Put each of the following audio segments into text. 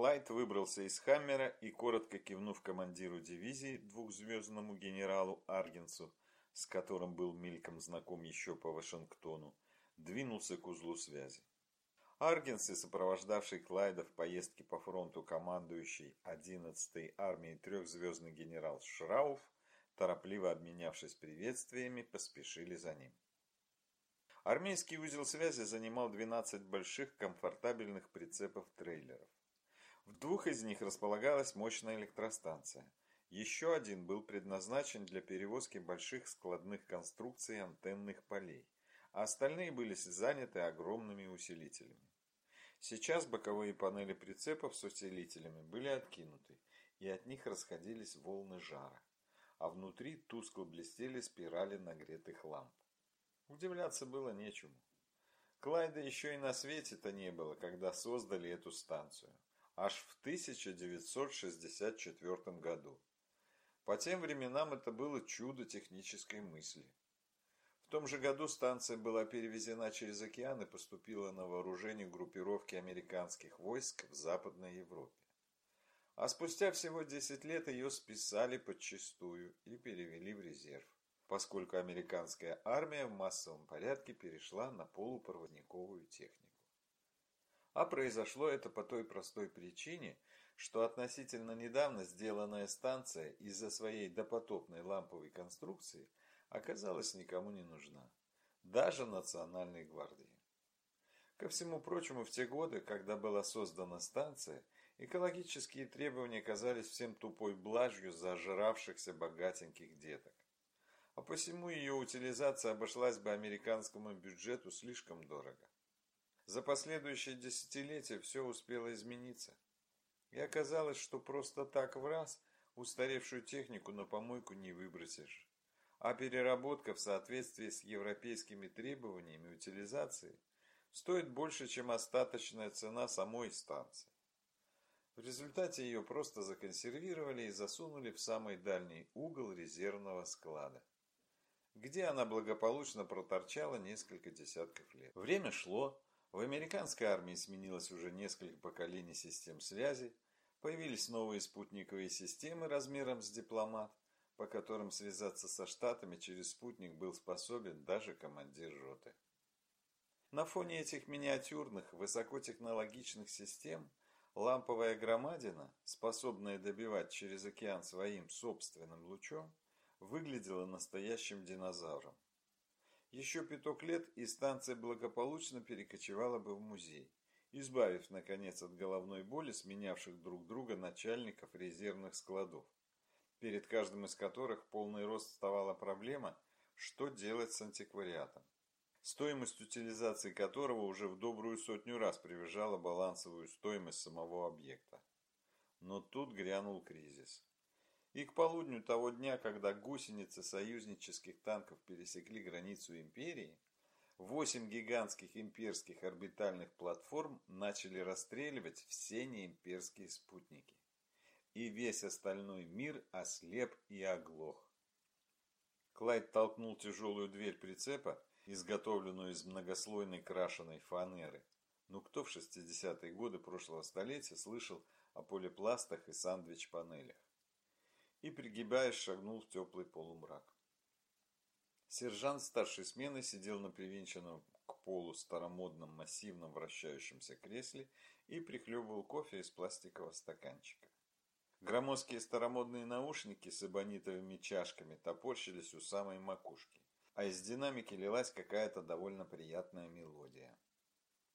Клайд выбрался из Хаммера и, коротко кивнув командиру дивизии, двухзвездному генералу Аргенсу, с которым был мельком знаком еще по Вашингтону, двинулся к узлу связи. Аргенс и сопровождавший Клайда в поездке по фронту командующий 11-й армией трехзвездный генерал Шрауф, торопливо обменявшись приветствиями, поспешили за ним. Армейский узел связи занимал 12 больших комфортабельных прицепов-трейлеров. В двух из них располагалась мощная электростанция. Еще один был предназначен для перевозки больших складных конструкций антенных полей, а остальные были заняты огромными усилителями. Сейчас боковые панели прицепов с усилителями были откинуты, и от них расходились волны жара, а внутри тускло блестели спирали нагретых ламп. Удивляться было нечему. Клайда еще и на свете-то не было, когда создали эту станцию. Аж в 1964 году. По тем временам это было чудо технической мысли. В том же году станция была перевезена через океан и поступила на вооружение группировки американских войск в Западной Европе. А спустя всего 10 лет ее списали подчистую и перевели в резерв поскольку американская армия в массовом порядке перешла на полупроводниковую технику. А произошло это по той простой причине, что относительно недавно сделанная станция из-за своей допотопной ламповой конструкции оказалась никому не нужна, даже Национальной гвардии. Ко всему прочему, в те годы, когда была создана станция, экологические требования казались всем тупой блажью зажравшихся богатеньких деток а посему ее утилизация обошлась бы американскому бюджету слишком дорого. За последующие десятилетия все успело измениться. И оказалось, что просто так в раз устаревшую технику на помойку не выбросишь. А переработка в соответствии с европейскими требованиями утилизации стоит больше, чем остаточная цена самой станции. В результате ее просто законсервировали и засунули в самый дальний угол резервного склада где она благополучно проторчала несколько десятков лет. Время шло, в американской армии сменилось уже несколько поколений систем связи, появились новые спутниковые системы размером с дипломат, по которым связаться со Штатами через спутник был способен даже командир роты. На фоне этих миниатюрных, высокотехнологичных систем ламповая громадина, способная добивать через океан своим собственным лучом, выглядела настоящим динозавром. Еще пяток лет и станция благополучно перекочевала бы в музей, избавив, наконец, от головной боли сменявших друг друга начальников резервных складов, перед каждым из которых полный рост вставала проблема, что делать с антиквариатом, стоимость утилизации которого уже в добрую сотню раз превышала балансовую стоимость самого объекта. Но тут грянул кризис. И к полудню того дня, когда гусеницы союзнических танков пересекли границу империи, восемь гигантских имперских орбитальных платформ начали расстреливать все неимперские спутники. И весь остальной мир ослеп и оглох. Клайд толкнул тяжелую дверь прицепа, изготовленную из многослойной крашеной фанеры. Ну кто в 60-е годы прошлого столетия слышал о полипластах и сандвич-панелях? И, пригибаясь, шагнул в теплый полумрак. Сержант старшей смены сидел на привинченном к полу старомодном массивном вращающемся кресле и прихлебывал кофе из пластикового стаканчика. Громоздкие старомодные наушники с эбонитовыми чашками топорщились у самой макушки, а из динамики лилась какая-то довольно приятная мелодия.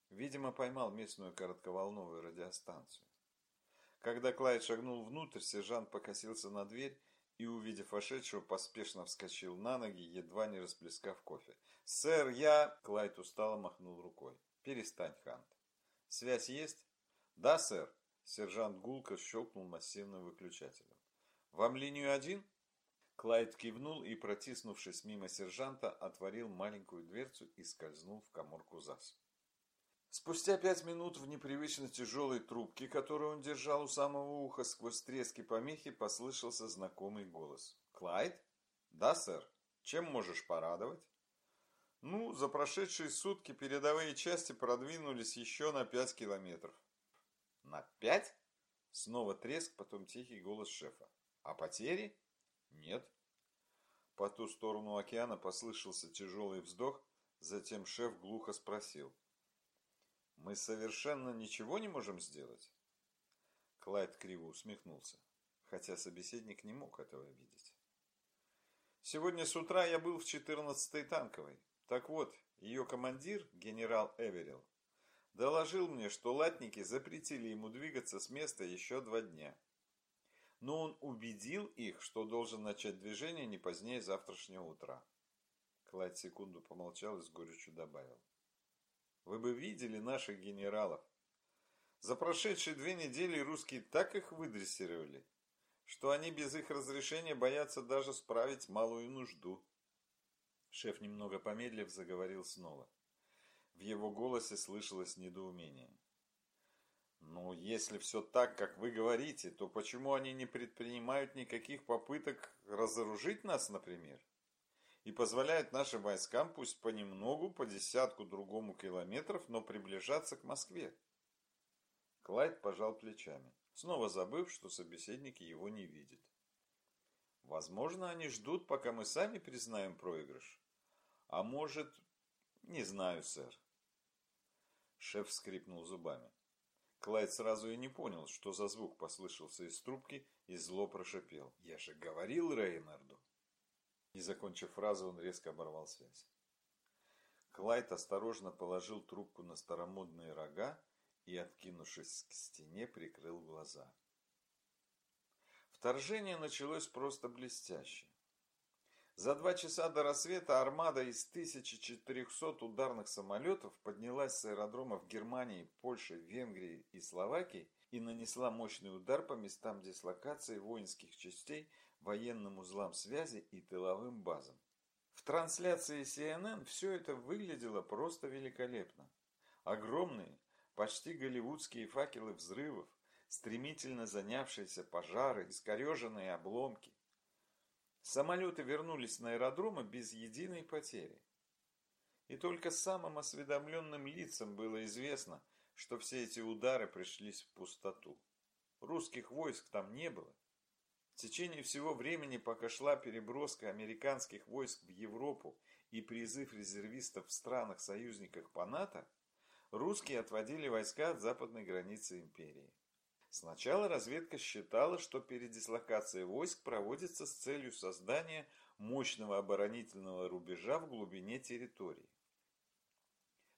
Видимо, поймал местную коротковолновую радиостанцию. Когда Клайд шагнул внутрь, сержант покосился на дверь и, увидев вошедшего, поспешно вскочил на ноги, едва не расплескав кофе. «Сэр, я...» Клайд устало махнул рукой. «Перестань, Хант». «Связь есть?» «Да, сэр». Сержант Гулко щелкнул массивным выключателем. «Вам линию один?» Клайд кивнул и, протиснувшись мимо сержанта, отворил маленькую дверцу и скользнул в коморку ЗАС. Спустя пять минут в непривычно тяжелой трубке, которую он держал у самого уха сквозь трески помехи, послышался знакомый голос. «Клайд?» «Да, сэр. Чем можешь порадовать?» «Ну, за прошедшие сутки передовые части продвинулись еще на пять километров». «На пять?» Снова треск, потом тихий голос шефа. А потери? Нет. По ту сторону океана послышался тяжелый вздох, затем шеф глухо спросил. Мы совершенно ничего не можем сделать? Клайд криво усмехнулся, хотя собеседник не мог этого видеть. Сегодня с утра я был в 14-й танковой. Так вот, ее командир, генерал Эверилл, доложил мне, что латники запретили ему двигаться с места еще два дня. Но он убедил их, что должен начать движение не позднее завтрашнего утра. Клайд секунду помолчал и с горечью добавил. Вы бы видели наших генералов. За прошедшие две недели русские так их выдрессировали, что они без их разрешения боятся даже справить малую нужду. Шеф немного помедлив заговорил снова. В его голосе слышалось недоумение. «Ну, если все так, как вы говорите, то почему они не предпринимают никаких попыток разоружить нас, например? И позволяют нашим войскам, пусть понемногу, по десятку другому километров, но приближаться к Москве?» Клайд пожал плечами, снова забыв, что собеседник его не видит. «Возможно, они ждут, пока мы сами признаем проигрыш. А может, не знаю, сэр. Шеф скрипнул зубами. Клайд сразу и не понял, что за звук послышался из трубки, и зло прошипел. «Я же говорил Рейнарду!» И, закончив фразу, он резко оборвал связь. Клайд осторожно положил трубку на старомодные рога и, откинувшись к стене, прикрыл глаза. Вторжение началось просто блестяще. За два часа до рассвета армада из 1400 ударных самолетов поднялась с аэродромов Германии, Польши, Венгрии и Словакии и нанесла мощный удар по местам дислокации воинских частей, военным узлам связи и тыловым базам. В трансляции CNN все это выглядело просто великолепно. Огромные, почти голливудские факелы взрывов, стремительно занявшиеся пожары, искореженные обломки, Самолеты вернулись на аэродромы без единой потери. И только самым осведомленным лицам было известно, что все эти удары пришлись в пустоту. Русских войск там не было. В течение всего времени, пока шла переброска американских войск в Европу и призыв резервистов в странах-союзниках по НАТО, русские отводили войска от западной границы империи. Сначала разведка считала, что передислокация войск проводится с целью создания мощного оборонительного рубежа в глубине территории.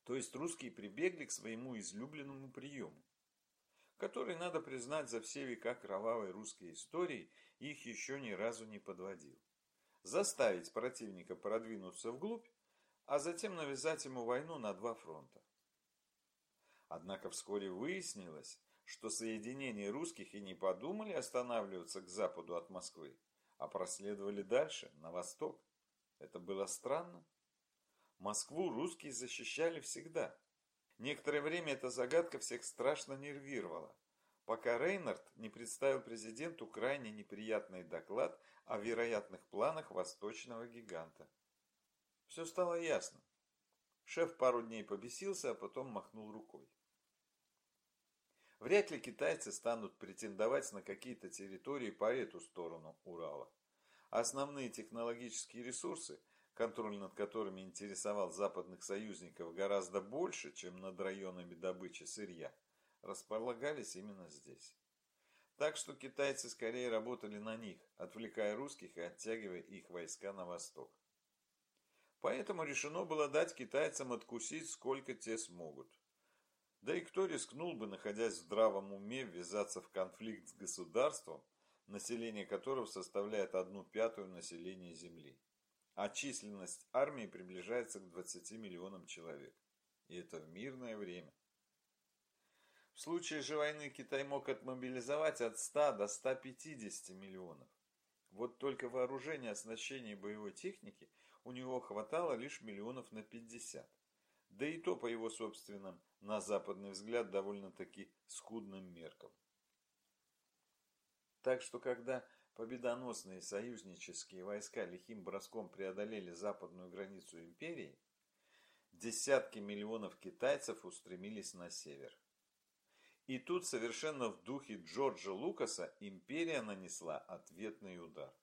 То есть русские прибегли к своему излюбленному приему, который, надо признать, за все века кровавой русской истории их еще ни разу не подводил. Заставить противника продвинуться вглубь, а затем навязать ему войну на два фронта. Однако вскоре выяснилось, что соединения русских и не подумали останавливаться к западу от Москвы, а проследовали дальше, на восток. Это было странно. Москву русские защищали всегда. Некоторое время эта загадка всех страшно нервировала, пока Рейнард не представил президенту крайне неприятный доклад о вероятных планах восточного гиганта. Все стало ясно. Шеф пару дней побесился, а потом махнул рукой. Вряд ли китайцы станут претендовать на какие-то территории по эту сторону Урала. Основные технологические ресурсы, контроль над которыми интересовал западных союзников гораздо больше, чем над районами добычи сырья, располагались именно здесь. Так что китайцы скорее работали на них, отвлекая русских и оттягивая их войска на восток. Поэтому решено было дать китайцам откусить, сколько те смогут. Да и кто рискнул бы, находясь в здравом уме, ввязаться в конфликт с государством, население которого составляет одну пятую населения Земли. А численность армии приближается к 20 миллионам человек. И это в мирное время. В случае же войны Китай мог отмобилизовать от 100 до 150 миллионов. Вот только вооружения, оснащения и боевой техники у него хватало лишь миллионов на 50 да и то по его собственным, на западный взгляд, довольно-таки скудным меркам. Так что когда победоносные союзнические войска лихим броском преодолели западную границу империи, десятки миллионов китайцев устремились на север. И тут совершенно в духе Джорджа Лукаса империя нанесла ответный удар.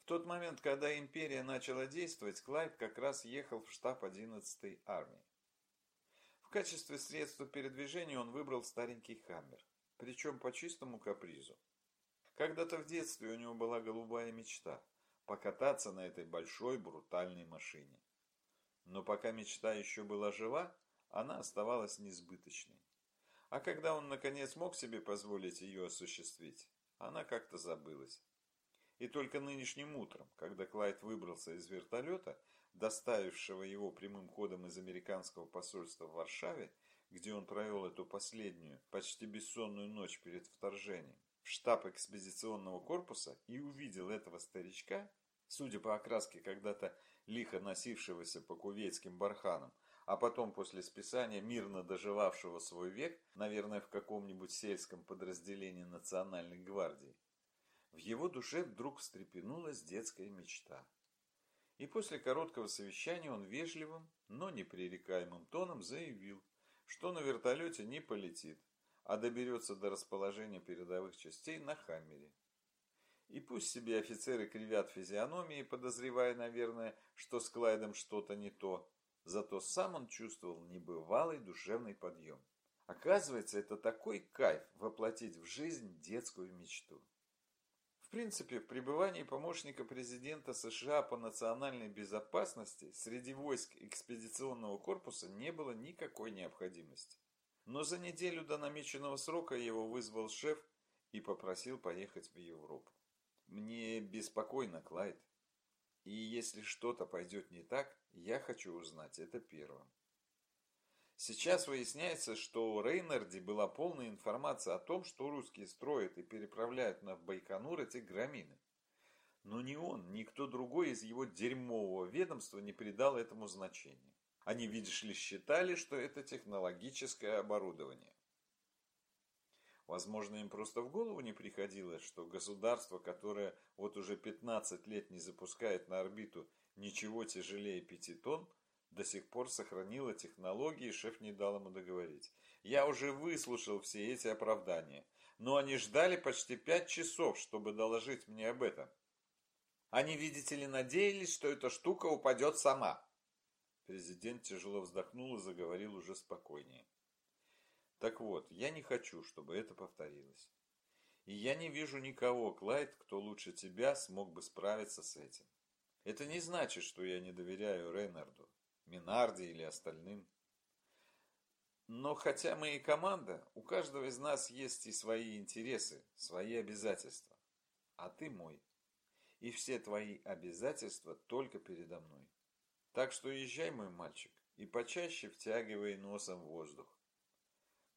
В тот момент, когда империя начала действовать, Клайд как раз ехал в штаб 11-й армии. В качестве средства передвижения он выбрал старенький хаммер, причем по чистому капризу. Когда-то в детстве у него была голубая мечта – покататься на этой большой брутальной машине. Но пока мечта еще была жива, она оставалась несбыточной. А когда он наконец мог себе позволить ее осуществить, она как-то забылась. И только нынешним утром, когда Клайд выбрался из вертолета, доставившего его прямым ходом из американского посольства в Варшаве, где он провел эту последнюю, почти бессонную ночь перед вторжением, штаб экспедиционного корпуса и увидел этого старичка, судя по окраске когда-то лихо носившегося по кувейтским барханам, а потом после списания мирно доживавшего свой век, наверное, в каком-нибудь сельском подразделении национальной гвардии, в его душе вдруг встрепенулась детская мечта. И после короткого совещания он вежливым, но непререкаемым тоном заявил, что на вертолете не полетит, а доберется до расположения передовых частей на Хаммере. И пусть себе офицеры кривят физиономии, подозревая, наверное, что с Клайдом что-то не то, Зато сам он чувствовал небывалый душевный подъем. Оказывается, это такой кайф воплотить в жизнь детскую мечту. В принципе, в пребывании помощника президента США по национальной безопасности среди войск экспедиционного корпуса не было никакой необходимости. Но за неделю до намеченного срока его вызвал шеф и попросил поехать в Европу. «Мне беспокойно, Клайд. И если что-то пойдет не так, я хочу узнать это первым. Сейчас выясняется, что у Рейнарди была полная информация о том, что русские строят и переправляют на Байконур эти грамины. Но ни он, ни кто другой из его дерьмового ведомства не придал этому значения. Они, видишь ли, считали, что это технологическое оборудование. Возможно, им просто в голову не приходило, что государство, которое вот уже 15 лет не запускает на орбиту ничего тяжелее 5 тонн, до сих пор сохранило технологии, шеф не дал ему договорить. Я уже выслушал все эти оправдания, но они ждали почти 5 часов, чтобы доложить мне об этом. Они, видите ли, надеялись, что эта штука упадет сама. Президент тяжело вздохнул и заговорил уже спокойнее. Так вот, я не хочу, чтобы это повторилось. И я не вижу никого, Клайд, кто лучше тебя смог бы справиться с этим. Это не значит, что я не доверяю Рейнарду, Минарди или остальным. Но хотя мы и команда, у каждого из нас есть и свои интересы, свои обязательства. А ты мой. И все твои обязательства только передо мной. Так что езжай, мой мальчик, и почаще втягивай носом воздух.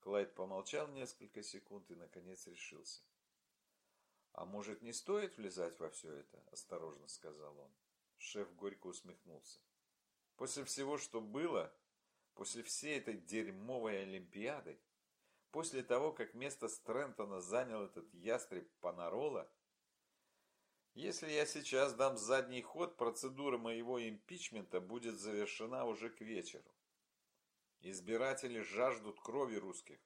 Клайд помолчал несколько секунд и, наконец, решился. «А может, не стоит влезать во все это?» – осторожно сказал он. Шеф горько усмехнулся. «После всего, что было, после всей этой дерьмовой Олимпиады, после того, как место Стрэнтона занял этот ястреб Панарола, если я сейчас дам задний ход, процедура моего импичмента будет завершена уже к вечеру. Избиратели жаждут крови русских.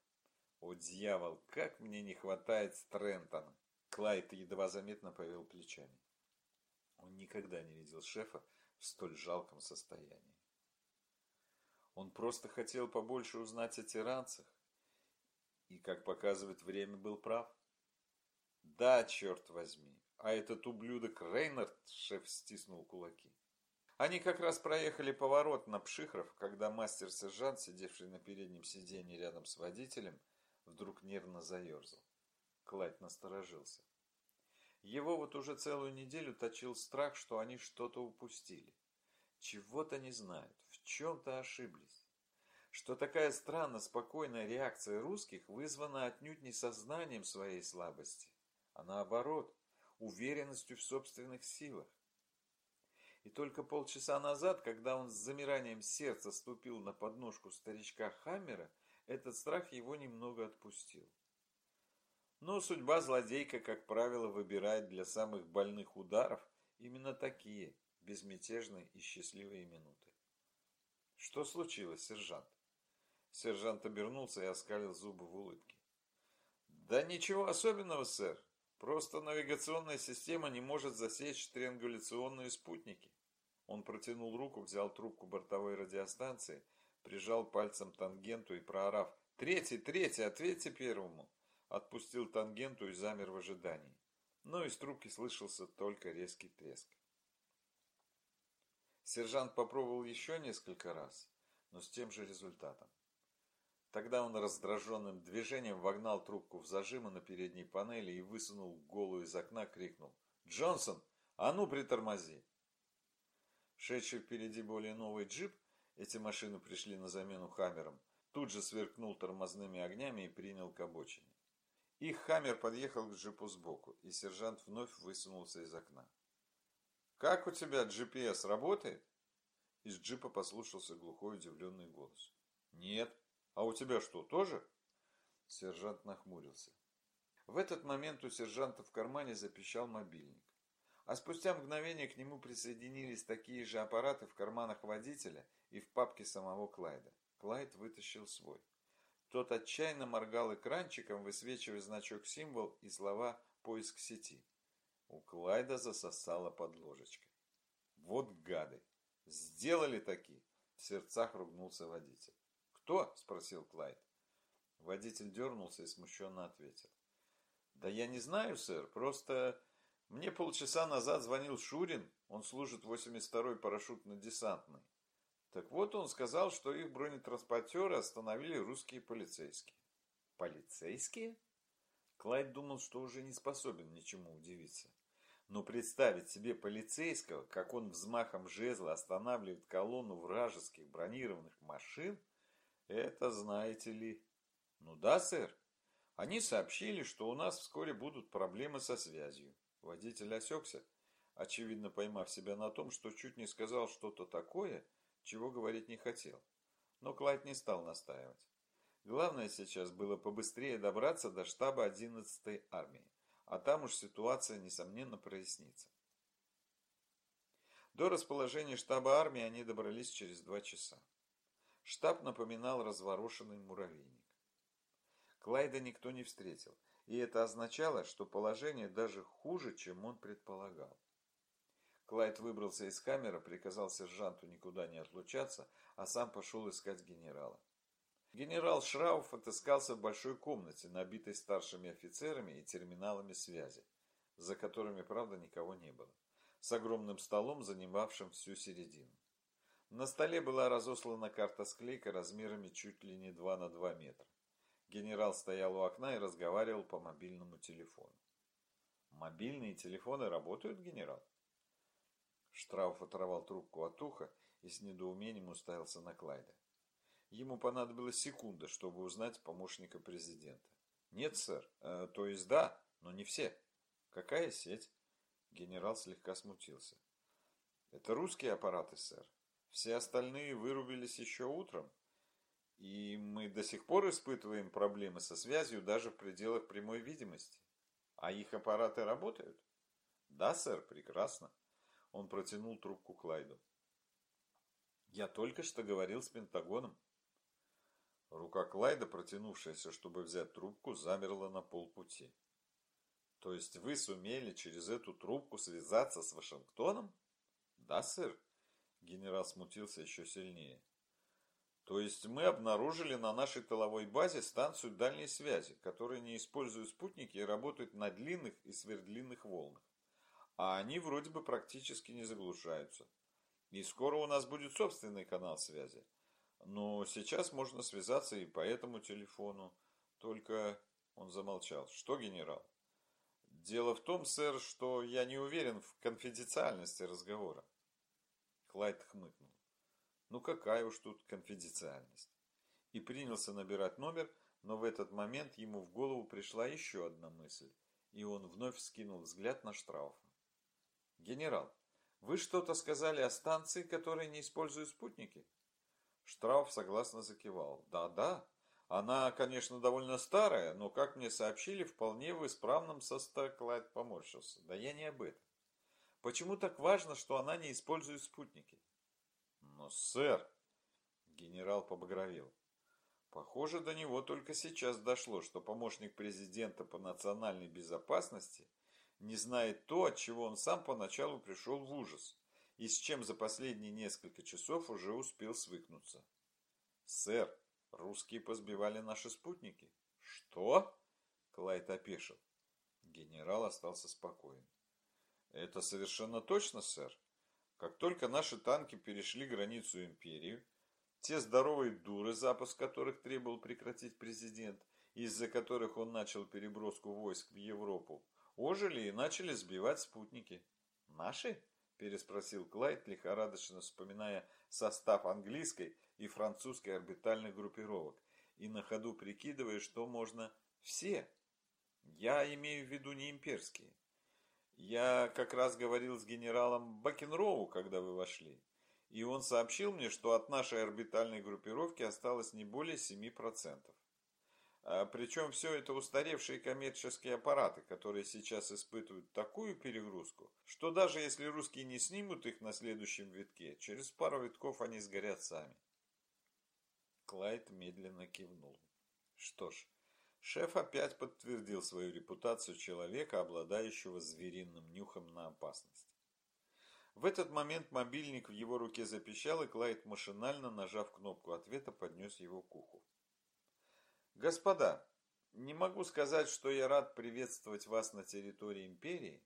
О, дьявол, как мне не хватает Стрэнтона. Клайд едва заметно повел плечами. Он никогда не видел шефа в столь жалком состоянии. Он просто хотел побольше узнать о тиранцах. И, как показывает время, был прав. Да, черт возьми. А этот ублюдок Рейнард, шеф стиснул кулаки. Они как раз проехали поворот на Пшихров, когда мастер-сержант, сидевший на переднем сиденье рядом с водителем, вдруг нервно заерзал. Клайд насторожился. Его вот уже целую неделю точил страх, что они что-то упустили. Чего-то не знают, в чем-то ошиблись. Что такая странно спокойная реакция русских вызвана отнюдь не сознанием своей слабости, а наоборот, уверенностью в собственных силах. И только полчаса назад, когда он с замиранием сердца ступил на подножку старичка Хаммера, этот страх его немного отпустил. Но судьба злодейка, как правило, выбирает для самых больных ударов именно такие безмятежные и счастливые минуты. Что случилось, сержант? Сержант обернулся и оскалил зубы в улыбке. Да ничего особенного, сэр. Просто навигационная система не может засечь триангуляционные спутники. Он протянул руку, взял трубку бортовой радиостанции, прижал пальцем тангенту и проорав «Третий, третий, ответьте первому!» Отпустил тангенту и замер в ожидании. Но из трубки слышался только резкий треск. Сержант попробовал еще несколько раз, но с тем же результатом. Тогда он раздраженным движением вогнал трубку в зажимы на передней панели и высунул голову из окна, крикнул «Джонсон, а ну притормози!» Шедший впереди более новый джип, эти машины пришли на замену «Хаммерам», тут же сверкнул тормозными огнями и принял к обочине. Их «Хаммер» подъехал к джипу сбоку, и сержант вновь высунулся из окна. «Как у тебя GPS работает?» Из джипа послушался глухой удивленный голос. «Нет», а у тебя что, тоже? Сержант нахмурился. В этот момент у сержанта в кармане запищал мобильник. А спустя мгновение к нему присоединились такие же аппараты в карманах водителя и в папке самого Клайда. Клайд вытащил свой. Тот отчаянно моргал экранчиком, высвечивая значок-символ и слова «Поиск сети». У Клайда засосало под ложечкой. «Вот гады! Сделали таки!» В сердцах ругнулся водитель. «Кто?» – спросил Клайд. Водитель дернулся и смущенно ответил. «Да я не знаю, сэр, просто мне полчаса назад звонил Шурин, он служит 82-й парашютно-десантный. Так вот он сказал, что их бронетранспортеры остановили русские полицейские». «Полицейские?» Клайд думал, что уже не способен ничему удивиться. Но представить себе полицейского, как он взмахом жезла останавливает колонну вражеских бронированных машин – это знаете ли. Ну да, сэр. Они сообщили, что у нас вскоре будут проблемы со связью. Водитель осекся, очевидно поймав себя на том, что чуть не сказал что-то такое, чего говорить не хотел. Но Клайд не стал настаивать. Главное сейчас было побыстрее добраться до штаба 11-й армии, а там уж ситуация, несомненно, прояснится. До расположения штаба армии они добрались через два часа. Штаб напоминал разворошенный муравейник. Клайда никто не встретил, и это означало, что положение даже хуже, чем он предполагал. Клайд выбрался из камеры, приказал сержанту никуда не отлучаться, а сам пошел искать генерала. Генерал Шрауф отыскался в большой комнате, набитой старшими офицерами и терминалами связи, за которыми, правда, никого не было, с огромным столом, занимавшим всю середину. На столе была разослана карта-склейка размерами чуть ли не 2 на 2 метра. Генерал стоял у окна и разговаривал по мобильному телефону. «Мобильные телефоны работают, генерал?» Штрауф оторвал трубку от уха и с недоумением уставился на Клайда. Ему понадобилась секунда, чтобы узнать помощника президента. «Нет, сэр. Э, то есть да, но не все». «Какая сеть?» Генерал слегка смутился. «Это русские аппараты, сэр. Все остальные вырубились еще утром. И мы до сих пор испытываем проблемы со связью даже в пределах прямой видимости. А их аппараты работают? Да, сэр, прекрасно. Он протянул трубку Клайду. Я только что говорил с Пентагоном. Рука Клайда, протянувшаяся, чтобы взять трубку, замерла на полпути. То есть вы сумели через эту трубку связаться с Вашингтоном? Да, сэр. Генерал смутился еще сильнее. То есть мы обнаружили на нашей тыловой базе станцию дальней связи, которая не использует спутники и работает на длинных и сверхдлинных волнах. А они вроде бы практически не заглушаются. И скоро у нас будет собственный канал связи. Но сейчас можно связаться и по этому телефону. Только он замолчал. Что, генерал? Дело в том, сэр, что я не уверен в конфиденциальности разговора. Клайд хмыкнул. Ну какая уж тут конфиденциальность. И принялся набирать номер, но в этот момент ему в голову пришла еще одна мысль, и он вновь вскинул взгляд на Штрауфа. «Генерал, вы что-то сказали о станции, которая не использует спутники?» Штрауф согласно закивал. «Да-да, она, конечно, довольно старая, но, как мне сообщили, вполне в исправном состоянии...» Клайд поморщился. «Да я не об этом. Почему так важно, что она не использует спутники? Но, сэр, генерал побагровел. Похоже, до него только сейчас дошло, что помощник президента по национальной безопасности не знает то, от чего он сам поначалу пришел в ужас, и с чем за последние несколько часов уже успел свыкнуться. «Сэр, русские позбивали наши спутники». «Что?» – Клайд опешил. Генерал остался спокоен. «Это совершенно точно, сэр. Как только наши танки перешли границу империи, те здоровые дуры, запуск которых требовал прекратить президент, из-за которых он начал переброску войск в Европу, ожили и начали сбивать спутники. «Наши?» – переспросил Клайд, лихорадочно вспоминая состав английской и французской орбитальных группировок и на ходу прикидывая, что можно все. Я имею в виду не имперские. Я как раз говорил с генералом Бакенроу, когда вы вошли и он сообщил мне, что от нашей орбитальной группировки осталось не более 7%. А, причем все это устаревшие коммерческие аппараты, которые сейчас испытывают такую перегрузку, что даже если русские не снимут их на следующем витке, через пару витков они сгорят сами. Клайд медленно кивнул. Что ж, шеф опять подтвердил свою репутацию человека, обладающего звериным нюхом на опасность. В этот момент мобильник в его руке запищал, и Клайд, машинально нажав кнопку ответа, поднес его к уху. «Господа, не могу сказать, что я рад приветствовать вас на территории Империи,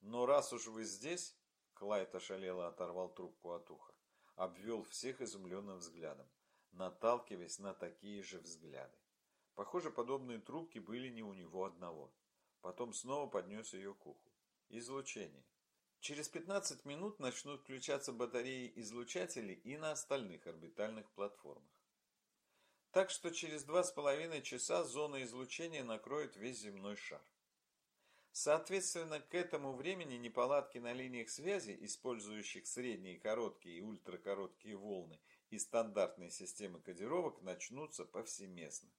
но раз уж вы здесь...» Клайд ошалело оторвал трубку от уха, обвел всех изумленным взглядом, наталкиваясь на такие же взгляды. Похоже, подобные трубки были не у него одного. Потом снова поднес ее к уху. Излучение. Через 15 минут начнут включаться батареи излучателей и на остальных орбитальных платформах. Так что через 2,5 часа зона излучения накроет весь земной шар. Соответственно, к этому времени неполадки на линиях связи, использующих средние короткие и ультракороткие волны и стандартные системы кодировок, начнутся повсеместно.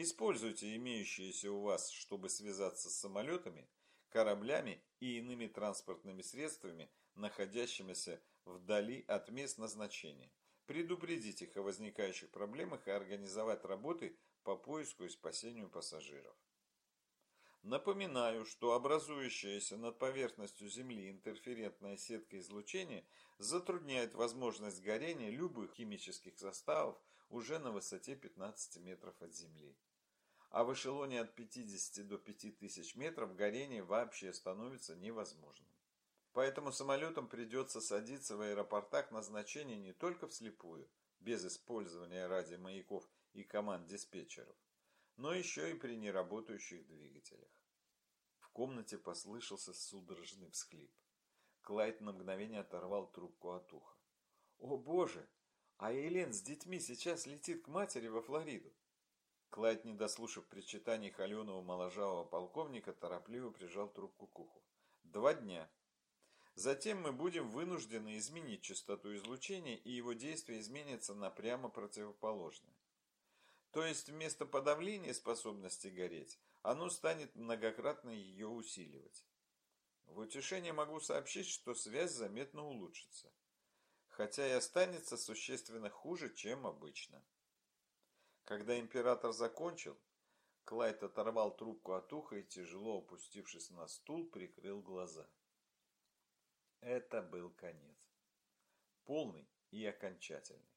Используйте имеющиеся у вас, чтобы связаться с самолетами, кораблями и иными транспортными средствами, находящимися вдали от мест назначения, предупредить их о возникающих проблемах и организовать работы по поиску и спасению пассажиров. Напоминаю, что образующаяся над поверхностью Земли интерферентная сетка излучения затрудняет возможность горения любых химических составов уже на высоте 15 метров от Земли а в эшелоне от 50 до 5000 метров горение вообще становится невозможным. Поэтому самолетам придется садиться в аэропортах назначения не только вслепую, без использования радиомаяков и команд диспетчеров, но еще и при неработающих двигателях. В комнате послышался судорожный всхлип. Клайд на мгновение оторвал трубку от уха. «О боже! А Элен с детьми сейчас летит к матери во Флориду. Клайд, не дослушав причитаний холеного моложавого полковника, торопливо прижал трубку к уху. Два дня. Затем мы будем вынуждены изменить частоту излучения, и его действие изменится на прямо противоположное. То есть вместо подавления способности гореть, оно станет многократно ее усиливать. В утешение могу сообщить, что связь заметно улучшится, хотя и останется существенно хуже, чем обычно. Когда император закончил, Клайд оторвал трубку от уха и, тяжело опустившись на стул, прикрыл глаза. Это был конец. Полный и окончательный.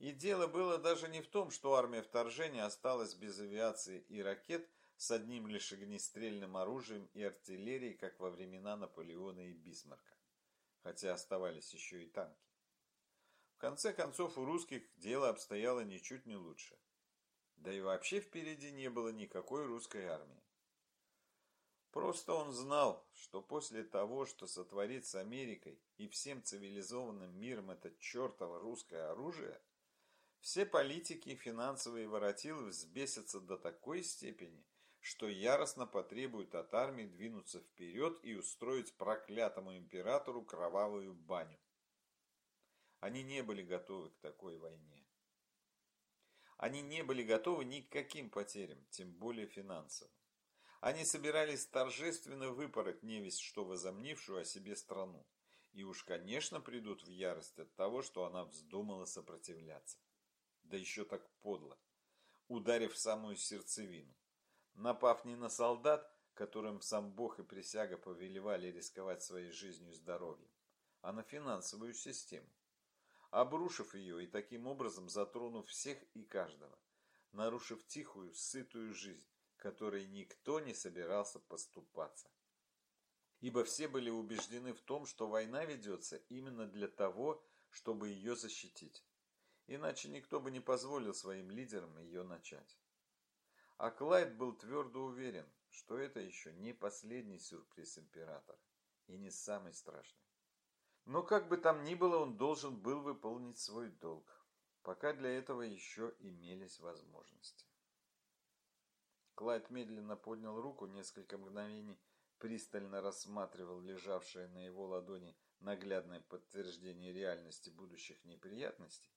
И дело было даже не в том, что армия вторжения осталась без авиации и ракет с одним лишь огнестрельным оружием и артиллерией, как во времена Наполеона и Бисмарка, хотя оставались еще и танки. В конце концов, у русских дело обстояло ничуть не лучше. Да и вообще впереди не было никакой русской армии. Просто он знал, что после того, что сотворит с Америкой и всем цивилизованным миром это чертово русское оружие, все политики и финансовые воротилы взбесятся до такой степени, что яростно потребуют от армии двинуться вперед и устроить проклятому императору кровавую баню. Они не были готовы к такой войне. Они не были готовы ни к каким потерям, тем более финансовым. Они собирались торжественно выпороть невесть, что возомнившую о себе страну. И уж, конечно, придут в ярость от того, что она вздумала сопротивляться. да еще так подло, ударив самую сердцевину, напав не на солдат, которым сам Бог и присяга повелевали рисковать своей жизнью и здоровьем, а на финансовую систему, обрушив ее и таким образом затронув всех и каждого, нарушив тихую, сытую жизнь, которой никто не собирался поступаться. Ибо все были убеждены в том, что война ведется именно для того, чтобы ее защитить. Иначе никто бы не позволил своим лидерам ее начать. А Клайд был твердо уверен, что это еще не последний сюрприз императора и не самый страшный. Но как бы там ни было, он должен был выполнить свой долг, пока для этого еще имелись возможности. Клайд медленно поднял руку, несколько мгновений пристально рассматривал лежавшее на его ладони наглядное подтверждение реальности будущих неприятностей.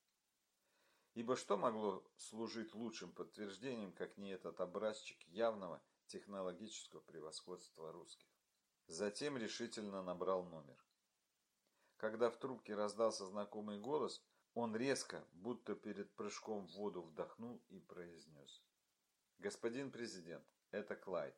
Ибо что могло служить лучшим подтверждением, как не этот образчик явного технологического превосходства русских? Затем решительно набрал номер. Когда в трубке раздался знакомый голос, он резко, будто перед прыжком в воду вдохнул и произнес. «Господин президент, это Клайд.